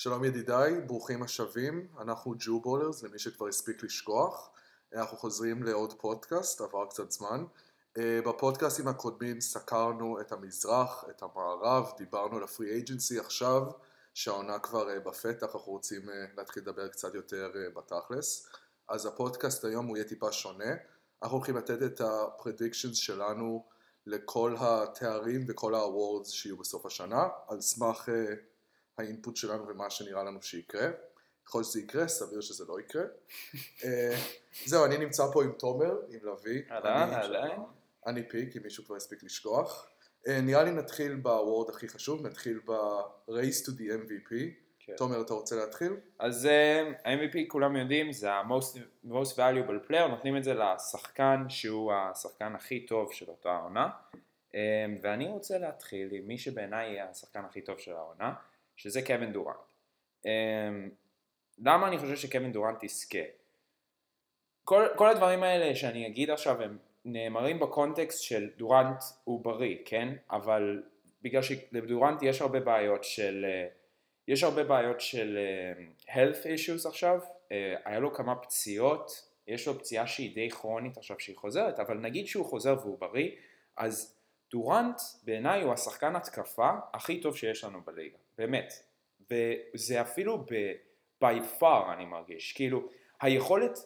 שלום ידידיי, ברוכים השבים, אנחנו Jewballers למי שכבר הספיק לשכוח, אנחנו חוזרים לעוד פודקאסט, עבר קצת זמן. אה, בפודקאסטים הקודמים סקרנו את המזרח, את המערב, דיברנו על ה free agency עכשיו, שהעונה כבר אה, בפתח, אנחנו רוצים אה, להתחיל לדבר קצת יותר בתכלס. אז הפודקאסט היום הוא יהיה טיפה שונה, אנחנו הולכים לתת את ה predictions שלנו לכל התארים וכל ה awards שיהיו בסוף השנה, על סמך האינפוט שלנו ומה שנראה לנו שיקרה. יכול להיות שזה יקרה, סביר שזה לא יקרה. אה, זהו, אני נמצא פה עם תומר, עם לביא. אהלן, אהלן. אני פיק, אם מישהו כבר הספיק לשכוח. אה, נראה לי נתחיל בוורד הכי חשוב, נתחיל ב-Race to the MVP. כן. תומר, אתה רוצה להתחיל? אז ה-MVP כולם יודעים, זה ה-most valuable player, נותנים את זה לשחקן שהוא השחקן הכי טוב של אותה עונה. Um, ואני רוצה להתחיל עם מי שבעיניי יהיה השחקן הכי טוב של העונה. שזה קווין דורנט. אמ, למה אני חושב שקווין דורנט יזכה? כל, כל הדברים האלה שאני אגיד עכשיו הם נאמרים בקונטקסט של דורנט הוא בריא, כן? אבל בגלל שלדורנט יש הרבה בעיות של יש הרבה בעיות של uh, health issues עכשיו, uh, היה לו כמה פציעות, יש לו פציעה שהיא די כרונית עכשיו שהיא חוזרת, אבל נגיד שהוא חוזר והוא בריא, אז דורנט בעיניי הוא השחקן התקפה הכי טוב שיש לנו בליגה. באמת. וזה אפילו ב-by far אני מרגיש, כאילו היכולת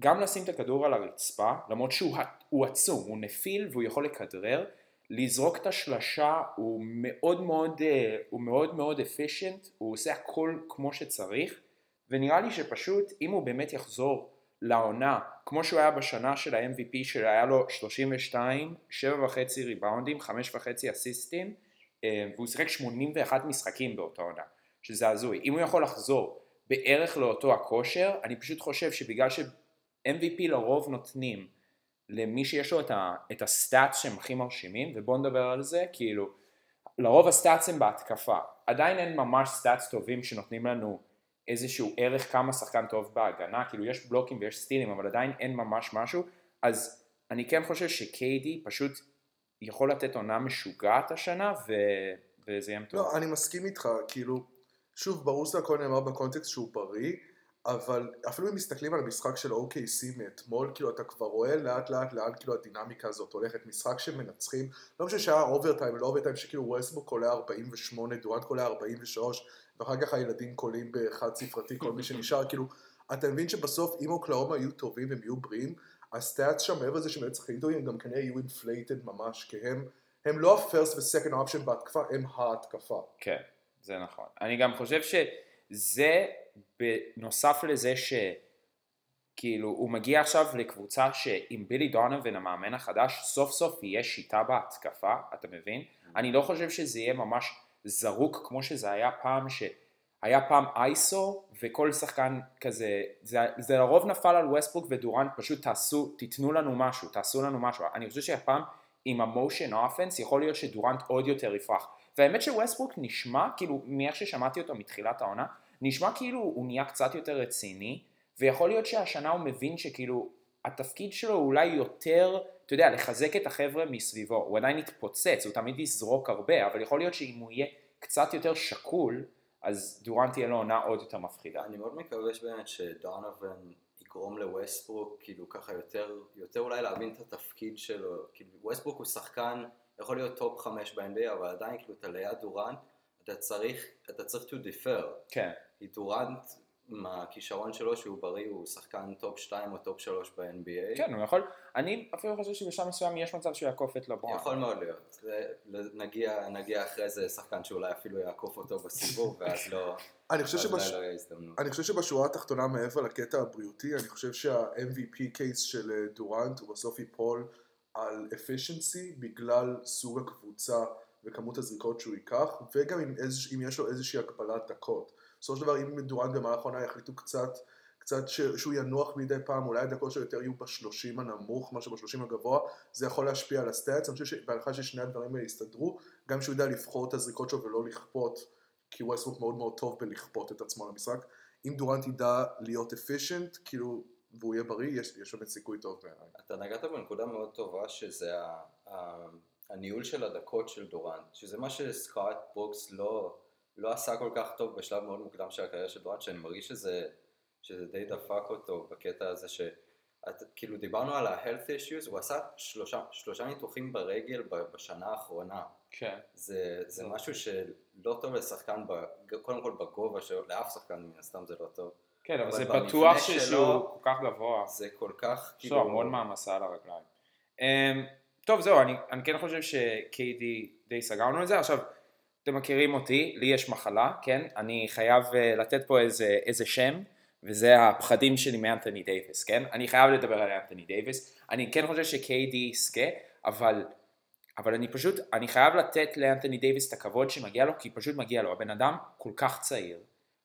גם לשים את הכדור על הרצפה, למרות שהוא עצום, הוא נפיל והוא יכול לכדרר, לזרוק את השלשה הוא מאוד מאוד, אה, הוא מאוד מאוד אפישנט, הוא עושה הכל כמו שצריך, ונראה לי שפשוט אם הוא באמת יחזור לעונה, כמו שהוא היה בשנה של ה-MVP שהיה לו 32, 7.5 ריבאונדים, 5.5 אסיסטים, והוא שיחק 81 משחקים באותה עונה, שזה הזוי. אם הוא יכול לחזור בערך לאותו הכושר, אני פשוט חושב שבגלל ש-MVP לרוב נותנים למי שיש לו את, ה- את הסטאצ שהם הכי מרשימים, ובואו נדבר על זה, כאילו, לרוב הסטאצ הם בהתקפה. עדיין אין ממש סטאצ טובים שנותנים לנו איזשהו ערך כמה שחקן טוב בהגנה, כאילו יש בלוקים ויש סטילים, אבל עדיין אין ממש משהו, אז אני כן חושב ש KD פשוט יכול לתת עונה משוגעת השנה, ו... וזה יהיה מטורף. לא, אני מסכים איתך, כאילו, שוב, ברור שזה הכל נאמר בקונטקסט שהוא בריא, אבל אפילו אם מסתכלים על המשחק של OKC מאתמול, כאילו אתה כבר רואה לאט לאט לאן כאילו הדינמיקה הזאת הולכת, משחק שמנצחים, לא משנה שהיה overtime, לא overtime שכאילו ווסטברוק קולע 48, דורנט קולע 43, ואחר כך הילדים קולים בחד ספרתי, כל מי שנשאר, כאילו, אתה מבין שבסוף אם אוקלהומה יהיו טובים והם יהיו בריאים, ה stats שם מעבר לזה שהם היו צריכים איתו, הם גם כנראה יהיו inflated ממש, כי הם, הם לא ה first ו second option בהתקפה, הם ההתקפה. כן, זה נכון. אני גם חושב שזה בנוסף לזה ש... כאילו, הוא מגיע עכשיו לקבוצה שעם בילי דונובין המאמן החדש, סוף סוף יהיה שיטה בהתקפה, אתה מבין? Mm-hmm. אני לא חושב שזה יהיה ממש זרוק כמו שזה היה פעם, שהיה פעם אייסו וכל שחקן כזה, זה, לרוב נפל על ווסטבוק ודורנט, פשוט תעשו, תיתנו לנו משהו, תעשו לנו משהו. אני חושב שהפעם עם המושן אופנס יכול להיות שדורנט עוד יותר יפרח. והאמת שווסטבוק נשמע, כאילו, מאיך ששמעתי אותו מתחילת העונה, נשמע כאילו הוא נהיה קצת יותר רציני, ויכול להיות שהשנה הוא מבין שכאילו התפקיד שלו הוא אולי יותר, אתה יודע, לחזק את החבר'ה מסביבו, הוא עדיין יתפוצץ, הוא תמיד יזרוק הרבה, אבל יכול להיות שאם הוא יהיה קצת יותר שקול, אז דורנט תהיה לו עונה עוד יותר מפחידה. אני מאוד מקווה באמת שדונובין יגרום לווסטברוק, כאילו ככה יותר, יותר אולי להבין את התפקיד שלו, כאילו ווסטברוק הוא שחקן, יכול להיות top חמש ב-NBA, אבל עדיין כאילו אתה ליד דורנט, אתה צריך, אתה צריך to defer. כן. כי דורנט מהכישרון שלו שהוא בריא, הוא שחקן top 2 או top 3 ב-NBA. כן, הוא יכול, אני אפילו חושב שבשלב מסוים יש מצב שהוא יעקוף את לברון. יכול מאוד להיות. נגיע, נגיע אחרי זה שחקן שאולי אפילו יעקוף אותו בסיבוב, ואז לא... אני חושב, שבש... לא אני חושב שבשורה התחתונה מעבר לקטע הבריאותי, אני חושב שה-MVP קייס של אה, דורנט הוא בסוף ייפול על efficiency בגלל סוג הקבוצה וכמות הזריקות שהוא ייקח, וגם אם, איז... אם יש לו איזושהי הגבלת דקות. בסופו של דבר אם דורנט במהלך העונה יחליטו קצת, קצת ש, שהוא ינוח מדי פעם, אולי הדקות שלו יותר יהיו בשלושים הנמוך מאשר בשלושים הגבוה, זה יכול להשפיע על ה stats, אני חושב שבהנחה ששני הדברים האלה יסתדרו, גם שהוא ידע לבחור את הזריקות שלו ולא לכפות, כי ווסטברוק מאוד מאוד טוב בלכפות את עצמו למשחק, אם דורנט ידע להיות efficient, כאילו, והוא יהיה בריא, יש, יש באמת סיכוי טוב בעיניי. אתה נגעת בנקודה מאוד טובה, שזה ה, הניהול של הדקות של דורנט, שזה מה שסקוט ברוקס לא... לא עשה כל כך טוב בשלב מאוד מוקדם של הקריירה של דורנט, שאני מרגיש שזה, שזה די דפק אותו בקטע הזה ש... את, כאילו דיברנו על ה-health issues, הוא עשה שלושה, שלושה ניתוחים ברגל בשנה האחרונה. כן. זה, זה משהו שלא טוב לשחקן, ב, קודם כל בגובה שלו, לאף שחקן מן הסתם זה לא טוב. כן, אבל זה בטוח שהוא כל כך גבוה. זה כל כך, יש לו המון מעמסה על הרגליים. אמ, טוב, זהו, אני, אני כן חושב שקיידי די סגרנו את זה. עכשיו, אתם מכירים אותי, לי יש מחלה, כן? אני חייב אה, לתת פה איזה, איזה שם, וזה הפחדים שלי מאנתוני דייוויס, כן? אני חייב לדבר על אנתוני דייוויס. אני כן חושב ש KD יזכה, אבל, אבל אני פשוט, אני חייב לתת לאנתוני דייוויס את הכבוד שמגיע לו, כי פשוט מגיע לו. הבן אדם כל כך צעיר,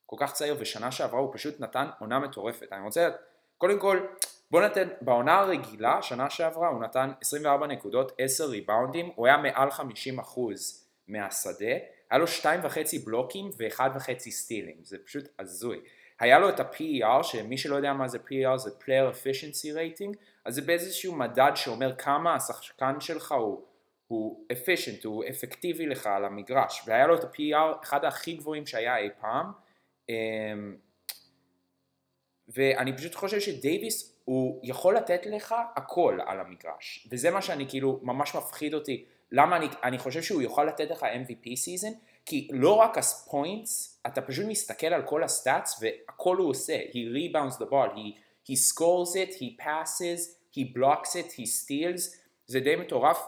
כל כך צעיר, ושנה שעברה הוא פשוט נתן עונה מטורפת. אני רוצה, קודם כל, בוא ניתן, בעונה הרגילה, שנה שעברה, הוא נתן 24 נקודות, 10 ריבאונדים, הוא היה מעל 50% מהשדה, היה לו 2.5 בלוקים ו-1.5 סטילים, זה פשוט הזוי. היה לו את ה-PER, שמי שלא יודע מה זה PER זה Player Efficiency Rating, אז זה באיזשהו מדד שאומר כמה השחקן שלך הוא, הוא efficient, הוא אפקטיבי לך על המגרש, והיה לו את ה-PER, אחד הכי גבוהים שהיה אי פעם, אמ, ואני פשוט חושב שדייוויס הוא יכול לתת לך הכל על המגרש. וזה מה שאני כאילו ממש מפחיד אותי למה אני, אני חושב שהוא יוכל לתת לך MVP season כי לא רק ה points אתה פשוט מסתכל על כל ה stats והכל הוא עושה. He rebounds the ball he, he scores it he passes he blocks it he steals. זה די מטורף.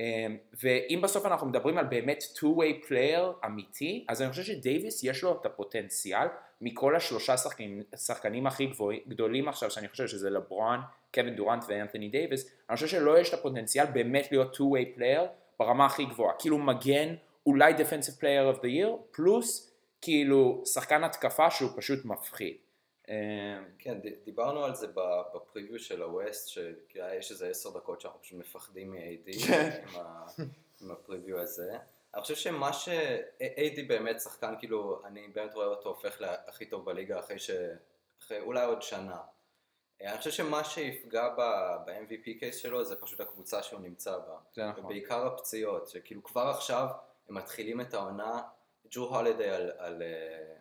אמ, ואם בסוף אנחנו מדברים על באמת two-way player אמיתי, אז אני חושב שדייוויס יש לו את הפוטנציאל מכל השלושה שחקנים, שחקנים הכי גבוה, גדולים עכשיו, שאני חושב שזה לברון, קווין דורנט ואנתוני דייוויס, אני חושב שלא יש את הפוטנציאל באמת להיות two-way player ברמה הכי גבוהה, כאילו מגן, אולי defensive player of the year, פלוס כאילו שחקן התקפה שהוא פשוט מפחיד. אמ, כן, דיברנו על זה בפריוויו של הווסט, שיש איזה עשר דקות שאנחנו פשוט מפחדים מ-AD כן. עם הפריוויו הזה. אני חושב שמה ש... AD באמת שחקן, כאילו, אני באמת רואה אותו הופך להכי טוב בליגה אחרי ש... אחרי אולי עוד שנה. אני חושב שמה שיפגע ב-MVP קייס שלו זה פשוט הקבוצה שהוא נמצא בה. זה נכון. ובעיקר הפציעות, שכאילו כבר עכשיו הם מתחילים את העונה, ג'ו הולידי על, על, אה,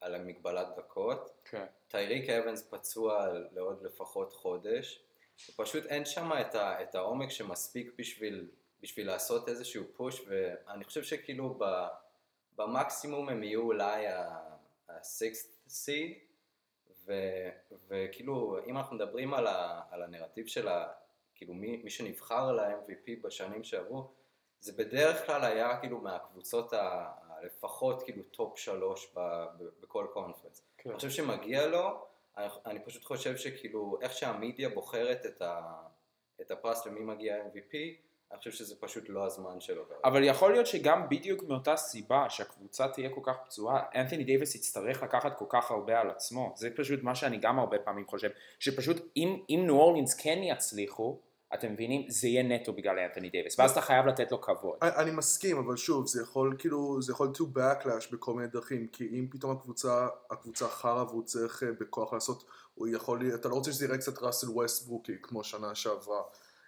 על המגבלת דקות, כן. טייריק אבנס פצוע לעוד לפחות חודש, ופשוט אין שם את, ה, את העומק שמספיק בשביל, בשביל לעשות איזשהו פוש, ואני חושב שכאילו ב, במקסימום הם יהיו אולי ה-sixth seed, ו- וכאילו אם אנחנו מדברים על, ה, על הנרטיב של ה, כאילו מי, מי שנבחר ל-MVP בשנים שעברו, זה בדרך כלל היה כאילו מהקבוצות ה, לפחות כאילו top שלוש ב, ב, בכל קונפרנס. כן. אני חושב שמגיע לו, אני, אני פשוט חושב שכאילו איך שהמידיה בוחרת את, ה, את הפרס למי מגיע MVP, אני חושב שזה פשוט לא הזמן שלו. אבל יכול להיות שגם בדיוק מאותה סיבה שהקבוצה תהיה כל כך פצועה, אנתוני דייוויס יצטרך לקחת כל כך הרבה על עצמו. זה פשוט מה שאני גם הרבה פעמים חושב, שפשוט אם, אם ניו אורלינס כן יצליחו, אתם מבינים, זה יהיה נטו בגלל אנתוני דייוויס, ואז אתה חייב לתת לו כבוד. אני, אני מסכים, אבל שוב, זה יכול כאילו, זה יכול to backlash בכל מיני דרכים, כי אם פתאום הקבוצה, הקבוצה חרא והוא צריך אה, בכוח לעשות, הוא יכול, אתה לא רוצה שזה יראה קצת ראסל ווסטברוקי, כמו שנה שעברה.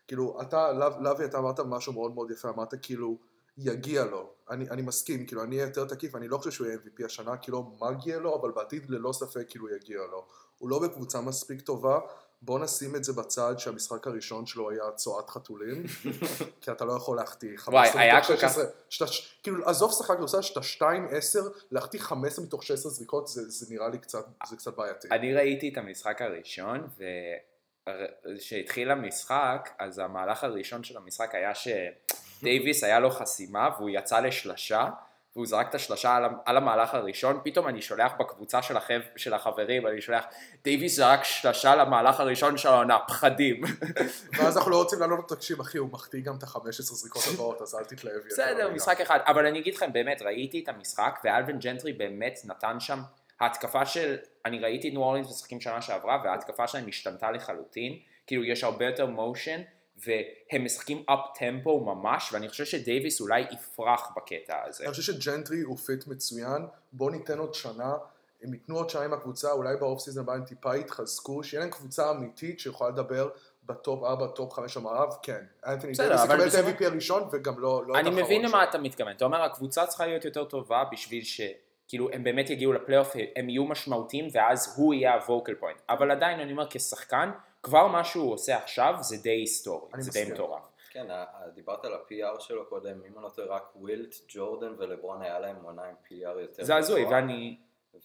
כאילו, אתה, לו- לוי, אתה אמרת משהו מאוד מאוד יפה, אמרת כאילו, יגיע לו. אני, אני מסכים, כאילו, אני אהיה יותר תקיף, אני לא חושב שהוא יהיה MVP השנה, כי לא מגיע לו, אבל בעתיד ללא ספק כאילו יגיע לו. הוא לא בקבוצה מספיק טובה, בוא נשים את זה בצד שהמשחק הראשון שלו היה צואת חתולים, כי אתה לא יכול להחטיא 15 היה מתוך כל כך- 16, שאתה, כאילו עזוב שחק כדורסל, שאתה 2-10, להחטיא 15 מתוך 16 זריקות, זה, זה נראה לי קצת, זה קצת בעייתי. אני ראיתי את המשחק הראשון, וכשהתחיל המשחק, אז המהלך הראשון של המשחק היה שדייוויס היה לו חסימה והוא יצא לשלשה, והוא זרק את השלשה על, על המהלך הראשון, פתאום אני שולח בקבוצה של, החב, של החברים, אני שולח, דייוויס זרק שלשה למהלך הראשון של העונה, פחדים. ואז אנחנו לא רוצים לענות לו, תקשיב אחי, הוא מחטיא גם את ה-15 זריקות הבאות, אז אל תתלהב. בסדר, מדי." משחק אחד, אבל אני אגיד לכם באמת, ראיתי את המשחק, ואלווין ג'נטרי באמת נתן שם, ההתקפה של, אני ראיתי ניו אורלינס משחקים שנה שעברה, וההתקפה שלהם השתנתה לחלוטין, כאילו יש הרבה יותר motion, והם משחקים up tempo ממש, ואני חושב שדייוויס אולי יפרח בקטע הזה. אני חושב שג'נטרי הוא fit מצוין, בוא ניתן עוד שנה, הם ייתנו עוד שנה עם הקבוצה, אולי ב off season הבא הם טיפה יתחזקו, שיהיה להם קבוצה אמיתית שיכולה לדבר ב top 4, top 5 המערב, כן. אנתוני בסדר, דייוויס אבל יקבל את. ה-MVP הראשון וגם לא לא את אני מבין. למה אתה מתכוון, אתה אומר הקבוצה צריכה להיות יותר טובה בשביל ש... כאילו הם באמת יגיעו לפלייאוף, הם יהיו משמעותיים ואז הוא יהיה ה focal point. אבל עדיין אני אומר כשחקן, כבר מה שהוא עושה עכשיו זה די היסטורי, זה די מסכים. מטורף. כן, ה- ה- דיברת על ה-PER שלו קודם, אם אני לא טועה, רק ווילט, ג'ורדן ולברון היה להם עונה עם PER יותר זה הזוי. ואני...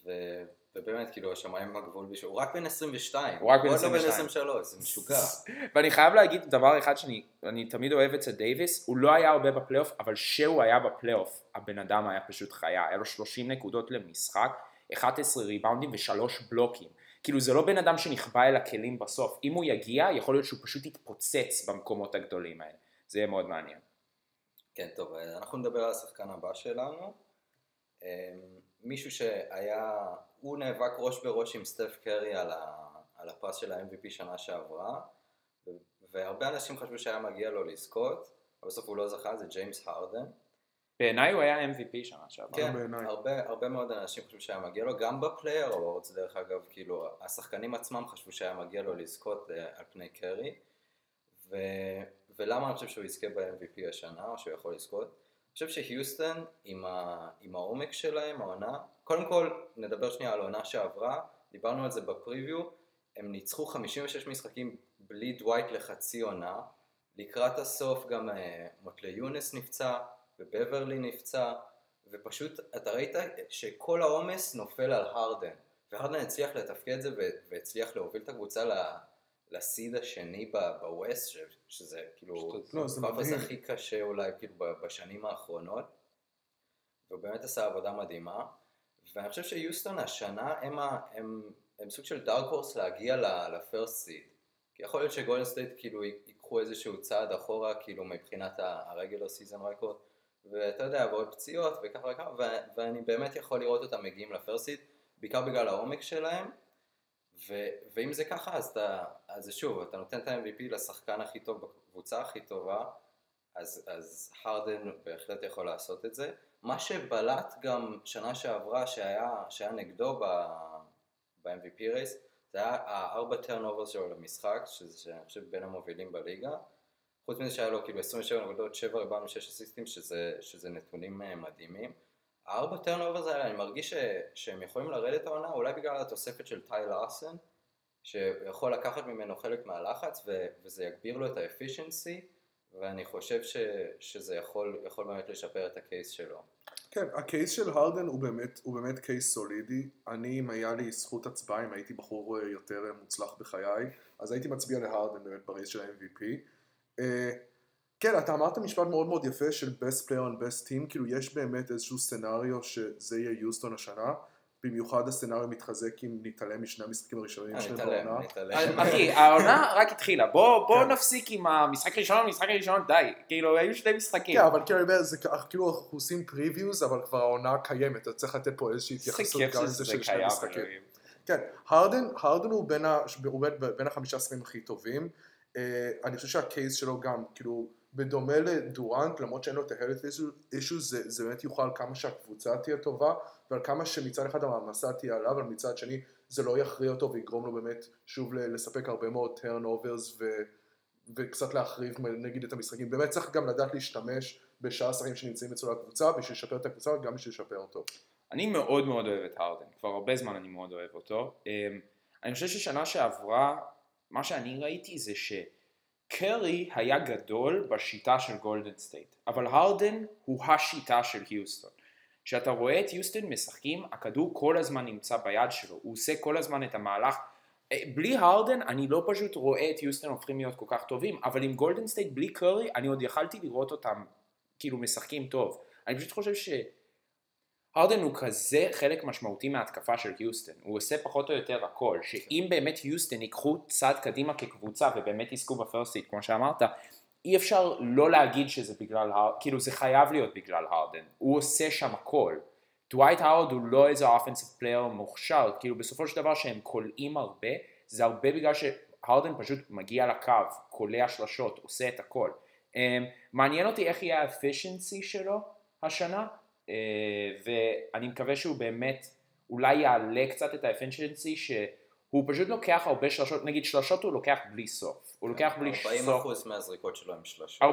ו- ובאמת, כאילו, השמיים בגבול בשביל... הוא רק בן 22. הוא רק בן עוד לא 22. בן 23, זה משוגע. ואני חייב להגיד דבר אחד שאני אני תמיד אוהב אצל דייוויס, הוא לא היה הרבה בפלייאוף, אבל כשהוא היה בפלייאוף, הבן אדם היה פשוט חיה, היה לו 30 נקודות למשחק, 11 ריבאונדים ושלוש בלוקים. כאילו זה לא בן אדם שנכבה אל הכלים בסוף, אם הוא יגיע, יכול להיות שהוא פשוט יתפוצץ במקומות הגדולים האלה. זה יהיה מאוד מעניין. כן, טוב, אה, אנחנו נדבר על השחקן הבא שלנו. אה, מישהו שהיה, הוא נאבק ראש בראש עם סטף קרי על, ה, על הפרס של ה-MVP שנה שעברה, והרבה אנשים חשבו שהיה מגיע לו לזכות, אבל בסוף הוא לא זכה, זה ג'יימס הרדן. בעיניי הוא היה MVP שנה שעברה. כן. הרבה, הרבה מאוד אנשים חשבו שהיה מגיע לו, גם ב players awards דרך אגב, כאילו, השחקנים עצמם חשבו שהיה מגיע לו לזכות אה, על פני קרי, ו, ולמה אני חושב שהוא יזכה ב-MVP השנה, או שהוא יכול לזכות? אני חושב שהיוסטון, עם, ה, עם העומק שלהם, העונה, קודם כל, נדבר שנייה על העונה שעברה, דיברנו על זה ב preview, הם ניצחו 56 משחקים בלי דווייט לחצי עונה, לקראת הסוף גם אה, מוטלי יונס נפצע, ובברלי נפצע, ופשוט אתה ראית שכל העומס נופל על הרדן, והרדן הצליח לתפקד את זה והצליח להוביל את הקבוצה ל- לסיד השני ב- בווסט, ש- שזה כאילו לא, זה. הכי קשה אולי כאילו ב- בשנים האחרונות, והוא באמת עשה עבודה מדהימה, ואני חושב שיוסטון השנה הם, ה- הם, הם סוג של דארק הורס להגיע ל first seed, כי יכול להיות שגולדן סטייט כאילו ייקחו איזשהו צעד אחורה כאילו מבחינת ה regular season record, ואתה יודע, ועוד פציעות וככה וככה, ואני באמת יכול לראות אותם מגיעים ל first seed, בעיקר בגלל העומק שלהם, ו- ואם זה ככה, אז אתה, אז שוב, אתה נותן את ה-MVP לשחקן הכי טוב בקבוצה הכי טובה, אז, אז הרדן בהחלט יכול לעשות את זה. מה שבלט גם שנה שעברה שהיה, שהיה נגדו ב- MVP race, זה היה הארבע turnovers שלו למשחק, שזה שאני חושב בין המובילים בליגה. חוץ מזה שהיה לו כאילו 27 נקודות, 7 ריבאונד ו-6 אסיסטים, שזה, שזה נתונים אה, מדהימים. הארבע turnovers האלה, אני מרגיש ש, שהם יכולים לרדת העונה, אולי בגלל התוספת של טיי לוסון, שיכול לקחת ממנו חלק מהלחץ, ו, וזה יגביר לו את ה efficiency, ואני חושב ש, שזה יכול, יכול באמת לשפר את ה case שלו. כן, ה case של הרדן הוא באמת, הוא באמת case סולידי. אני, אם היה לי זכות הצבעה, אם הייתי בחור אה, יותר אה, מוצלח בחיי, אז הייתי מצביע להרדן באמת ברייס של ה-MVP. אה, כן, אתה אמרת משפט מאוד מאוד יפה של best player on best team, כאילו יש באמת איזשהו סצנריו שזה יהיה יוסטון השנה, במיוחד הסצנריו מתחזק אם נתעלם משני המשחקים הראשונים אה, נתעלם, בעונה. נתעלם. אחי, העונה רק התחילה, בוא בוא כן. נפסיק עם המשחק הראשון, המשחק הראשון, די, כאילו היו שני משחקים. כן, אבל כאילו, כאילו אנחנו עושים previews, אבל כבר העונה קיימת, אז צריך לתת פה איזושהי התייחסות גם לזה של שני משחקים. כן, הרדן, הוא בין החמישה עשרים הכי טובים. Uh, אני חושב שהקייס שלו גם, כאילו, בדומה לדורנט, למרות שאין לו את ה-health issues, זה, זה באמת יוכל כמה שהקבוצה תהיה טובה, ועל כמה שמצד אחד המעמסה תהיה עליו, אבל מצד שני זה לא יכריע אותו ויגרום לו באמת שוב לספק הרבה מאוד turnovers ו, וקצת להחריב נגיד את המשחקים. באמת צריך גם לדעת להשתמש בשאר השחקנים שנמצאים אצלו לקבוצה, בשביל לשפר את הקבוצה וגם בשביל לשפר אותו. אני מאוד מאוד אוהב את הרדן, כבר הרבה זמן אני מאוד אוהב אותו. אמ, אני חושב ששנה שעברה, מה שאני ראיתי זה שקרי היה גדול בשיטה של גולדן סטייט, אבל הרדן הוא השיטה של היוסטון. כשאתה רואה את יוסטון משחקים, הכדור כל הזמן נמצא ביד שלו, הוא עושה כל הזמן את המהלך. אה, בלי הרדן אני לא פשוט רואה את יוסטון הופכים להיות כל כך טובים, אבל עם גולדן סטייט בלי קרי אני עוד יכלתי לראות אותם כאילו משחקים טוב. אני פשוט חושב ש... הרדן הוא כזה חלק משמעותי מההתקפה של היוסטון, הוא עושה פחות או יותר הכל, שאם באמת היוסטון ייקחו צעד קדימה כקבוצה ובאמת יזכו ב first seed, כמו שאמרת, אי אפשר לא להגיד שזה בגלל, כאילו זה חייב להיות בגלל הרדן, הוא עושה שם הכל. דווייט הווארד הוא לא איזה offensive player מוכשר, כאילו בסופו של דבר שהם קולעים הרבה, זה הרבה בגלל שהרדן פשוט מגיע לקו, קולע שלשות, עושה את הכל. Um, מעניין אותי איך יהיה האפישנסי שלו השנה, ואני מקווה שהוא באמת אולי יעלה קצת את האפישנסי שהוא פשוט לוקח הרבה שלשות, נגיד שלשות הוא לוקח בלי סוף, הוא לוקח בלי 40% סוף. מהזריקות שלו הם שלושות. 40%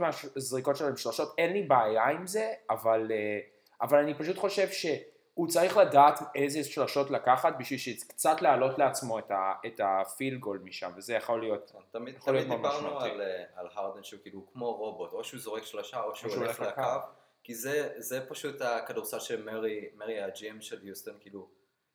מהזריקות שלו הם שלושות, אין לי בעיה עם זה, אבל, אה, אבל אני פשוט חושב הוא צריך לדעת איזה שלשות לקחת בשביל שקצת להעלות לעצמו את, ה, את הפיל גול משם, וזה יכול להיות, תמיד, יכול להיות תמיד מאוד דיברנו. על, אה, על הרדן שהוא כאילו כמו רובוט, או שהוא זורק שלושה או שהוא שהוא הולך הולך לקו, לקו. כי זה, זה פשוט הכדורסל של מורי, מורי ה GM של יוסטון, כאילו,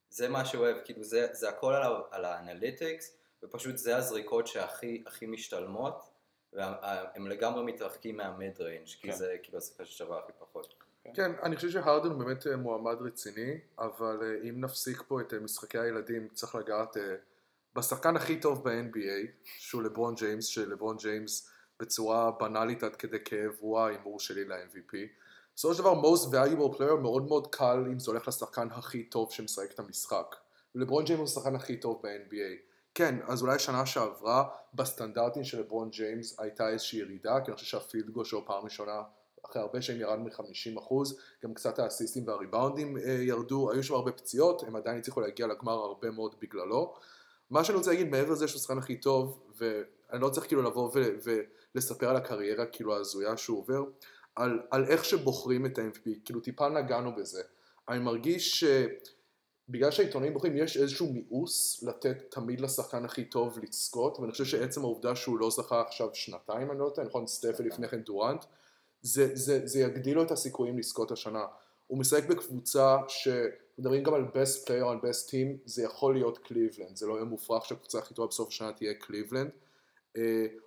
זה מה שהוא אוהב, כאילו זה, זה הכל על, על ה analytics, ופשוט זה הזריקות שהכי הכי משתלמות, והם לגמרי מתרחקים מה mid range, כי כן. זה כאילו הזריקה ששווה הכי פחות. כן, אני חושב שהרדן הוא באמת אה, מועמד רציני, אבל אה, אם נפסיק פה את אה, משחקי הילדים, צריך לגעת בשחקן הכי טוב ב-NBA, שהוא לברון ג'יימס, שלברון ג'יימס בצורה בנאלית עד כדי כאב הוא ההימור שלי ל-MVP. בסופו של דבר, most valuable player מאוד מאוד קל אם זה הולך לשחקן הכי טוב שמשחק את המשחק. ולברון ג'יימס הוא השחקן הכי טוב ב-NBA. כן, אז אולי שנה שעברה בסטנדרטים של לברון ג'יימס הייתה איזושהי ירידה, כי אני חושב שה-field שלו פעם ראשונה אחרי הרבה שנים ירד מ-50%, גם קצת האסיסטים והריבאונדים אה, ירדו, היו שם הרבה פציעות, הם עדיין הצליחו להגיע לגמר הרבה מאוד בגללו. מה שאני רוצה להגיד מעבר לזה שהוא השחקן הכי טוב, ואני לא צריך כאילו לבוא ולספר על הקריירה כאילו ההזויה שהוא עובר, על, על איך שבוחרים את ה-MVP, כאילו טיפה נגענו בזה. אני מרגיש שבגלל שהעיתונאים בוחרים, יש איזשהו מיאוס לתת תמיד לשחקן הכי טוב לזכות, ואני חושב שעצם העובדה שהוא לא זכה עכשיו שנתיים, אני לא יודע, נכון, סטף, לפני כן דורנט, זה, זה, זה יגדיל לו את הסיכויים לזכות השנה. הוא משחק בקבוצה שמדברים גם על best player, על best team, זה יכול להיות קליבלנד, זה לא יהיה מופרך שהקבוצה הכי טובה בסוף השנה תהיה קליבלנד. Uh,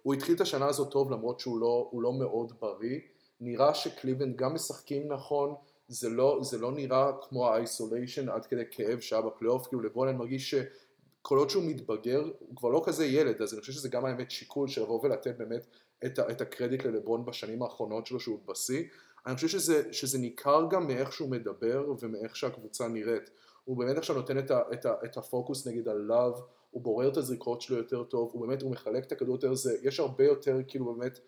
הוא התחיל את השנה הזאת טוב למרות שהוא לא, לא מאוד בריא, נראה שקליבלנד גם משחקים נכון, זה לא, זה לא נראה כמו ה-isolation עד כדי כאב שהיה בפלייאוף, כאילו לברון אני מרגיש שכל עוד שהוא מתבגר, הוא כבר לא כזה ילד, אז אני חושב שזה גם האמת שיקול של לבוא ולתת באמת את, את הקרדיט ללברון בשנים האחרונות שלו שהוא בשיא. אני חושב שזה, שזה ניכר גם מאיך שהוא מדבר ומאיך שהקבוצה נראית. הוא באמת עכשיו נותן את, ה, את, ה, את הפוקוס נגיד על לאב, הוא בורר את הזריקות שלו יותר טוב, הוא באמת, הוא מחלק את הכדור יותר, זה, יש הרבה יותר, כאילו באמת,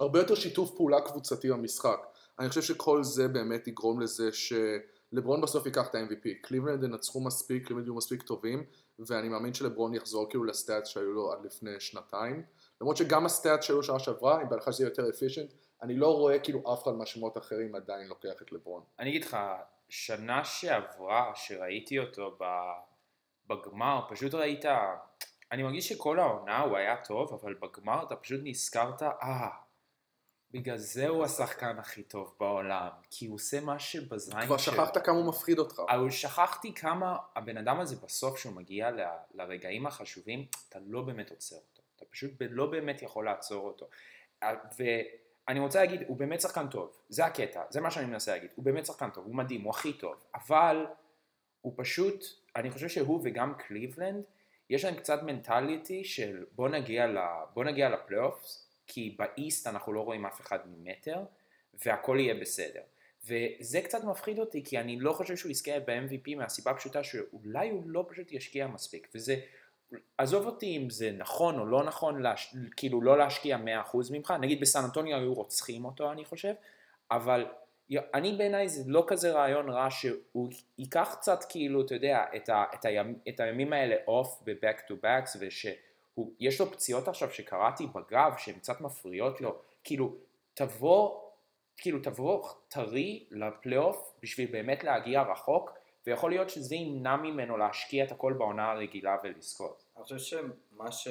הרבה יותר שיתוף פעולה קבוצתי במשחק. אני חושב שכל זה באמת יגרום לזה שלברון בסוף ייקח את ה-MVP. קליבלנד ינצחו מספיק, קליבלנד יהיו מספיק טובים, ואני מאמין שלברון יחזור כאילו ל-stats שהיו לו עד לפני שנתיים. למרות שגם ה-stats שהיו שנה שעברה, אם בהנחה שזה יהיה יותר efficient, אני לא רואה כאילו אף אחד מהשמות האחרים עדיין לוקח את לברון. אני אגיד לך, שנה שעברה שראיתי אותו בגמר, פשוט ראית, אני מרגיש שכל העונה הוא היה טוב, אבל בגמר אתה פשוט נזכרת, אה, בגלל זה הוא השחקן הכי טוב בעולם, כי הוא עושה מה שבזין כבר שכחת כמה הוא מפחיד אותך. אבל שכחתי כמה הבן אדם הזה בסוף שהוא מגיע ל- לרגעים החשובים, אתה לא באמת עוצר אותו. אתה פשוט לא באמת יכול לעצור אותו. ואני רוצה להגיד, הוא באמת שחקן טוב. זה הקטע, זה מה שאני מנסה להגיד. הוא באמת שחקן טוב, הוא מדהים, הוא הכי טוב. אבל הוא פשוט, אני חושב שהוא וגם קליבלנד, יש להם קצת מנטליטי של בוא נגיע, ל, בוא נגיע לפלייאופס, כי באיסט אנחנו לא רואים אף אחד ממטר, והכל יהיה בסדר. וזה קצת מפחיד אותי, כי אני לא חושב שהוא יזכה ב-MVP מהסיבה הפשוטה שאולי הוא לא פשוט ישקיע מספיק, וזה, עזוב אותי אם זה נכון או לא נכון, להש... כאילו לא להשקיע 100% ממך, נגיד בסן אנטוניו היו רוצחים אותו אני חושב, אבל אני בעיניי זה לא כזה רעיון רע שהוא ייקח קצת כאילו, אתה יודע, את, ה, את, הימ, את הימים האלה אוף ב-back to backs, ושיש לו פציעות עכשיו שקראתי בגב, שהן קצת מפריעות לו, כאילו, תבוא, כאילו, תבוא טרי לפלייאוף בשביל באמת להגיע רחוק, ויכול להיות שזה ימנע ממנו להשקיע את הכל בעונה הרגילה ולזכות. אני חושב שמה ש...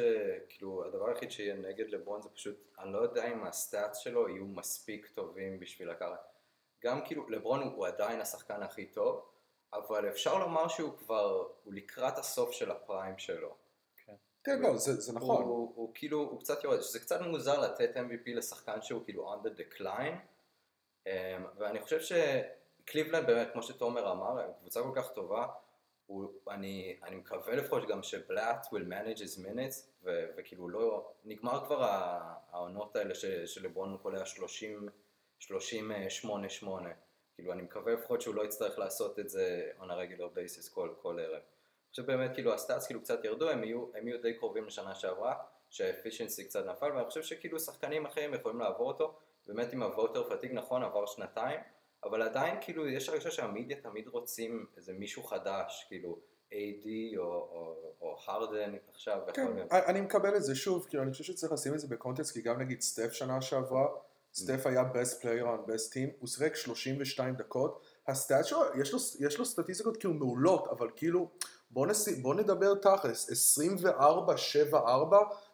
כאילו, הדבר היחיד שיהיה נגד לברון זה פשוט, אני לא יודע אם ה-stats שלו יהיו מספיק טובים בשביל לקחת. גם כאילו, לברון הוא, הוא עדיין השחקן הכי טוב, אבל אפשר לומר שהוא כבר, הוא לקראת הסוף של הפריים שלו. כן, לא, זה, זה נכון. הוא, הוא, הוא כאילו, הוא קצת יורד, שזה קצת מוזר לתת MVP לשחקן שהוא כאילו on the decline, um, ואני חושב שקליבלנד באמת, כמו שתומר אמר, הם קבוצה כל כך טובה, הוא, אני, אני מקווה לפחות גם שבלאט will manage his minutes, ו, וכאילו לא, נגמר כבר העונות האלה שלברון קולע 30, 38-8, כאילו אני מקווה לפחות שהוא לא יצטרך לעשות את זה on a regular basis כל, כל ערב. אני חושב באמת כאילו הסטאצ כאילו קצת ירדו, הם יהיו, הם יהיו די קרובים לשנה שעברה, שהאפישנסי קצת נפל, ואני חושב שכאילו שחקנים אחרים יכולים לעבור אותו, באמת עם הווטר פתיג נכון עבר שנתיים, אבל עדיין כאילו יש הרגשה שהמידיה תמיד רוצים איזה מישהו חדש, כאילו AD או, או, או הרדן עכשיו, כן, להיות. אני מקבל את זה שוב, כאילו אני חושב שצריך לשים את זה בקונטקסט, כי גם נגיד סטף שנה שעברה, סטף היה best player on best team, הוא שיחק 32 דקות, ה-stat שלו, יש לו, יש לו סטטיסטיקות כאילו מעולות, אבל כאילו, בוא, נס, בוא נדבר תכלס, 24-7-4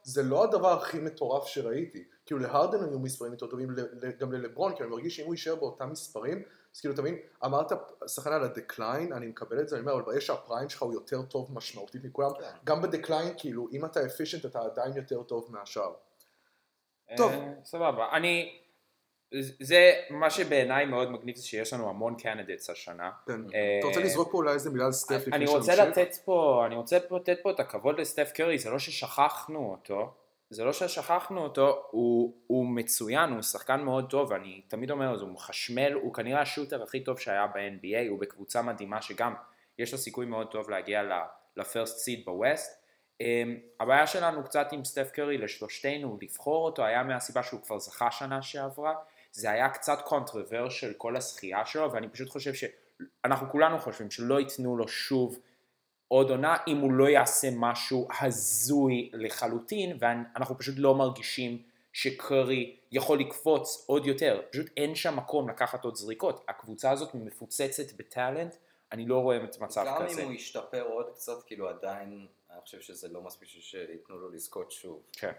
זה לא הדבר הכי מטורף שראיתי. כאילו להרדן היו מספרים יותר טובים, גם ללברון, כי אני מרגיש שאם הוא יישאר באותם מספרים, אז כאילו, אתה מבין, אמרת שחקן על ה-decline, אני מקבל את זה, אני אומר, אבל ברגע שה-prime שלך הוא יותר טוב משמעותית מכולם, כן. גם ב-decline, כאילו, אם אתה efficient, אתה עדיין יותר טוב מהשאר. טוב. אה, סבבה. אני, זה מה שבעיניי מאוד מגניב זה שיש לנו המון candidates השנה. כן. אה, אתה רוצה לזרוק פה אולי איזה מילה על סטף אני רוצה לתת פה, אני רוצה לתת פה את הכבוד לסטף קרי, זה לא ששכחנו אותו, זה לא ששכחנו אותו, הוא, הוא מצוין, הוא שחקן מאוד טוב, אני תמיד אומר, הוא מחשמל, הוא כנראה ה-shooter הכי טוב שהיה ב-NBA, הוא בקבוצה מדהימה שגם יש לו סיכוי מאוד טוב להגיע ל-first seed ב-West. אמ, הבעיה שלנו קצת עם סטף קרי לשלושתנו, לבחור אותו היה מהסיבה שהוא כבר זכה שנה שעברה, זה היה קצת controversial כל הזכייה שלו, ואני פשוט חושב שאנחנו כולנו חושבים שלא ייתנו לו שוב עוד עונה אם הוא לא יעשה משהו הזוי לחלוטין ואנחנו פשוט לא מרגישים שקרי יכול לקפוץ עוד יותר, פשוט אין שם מקום לקחת עוד זריקות, הקבוצה הזאת מפוצצת ב-talent, אני לא רואה את מצב גם כזה. גם אם הוא ישתפר עוד קצת, כאילו עדיין, אני חושב שזה לא מספיק שייתנו לו לזכות שוב. כן.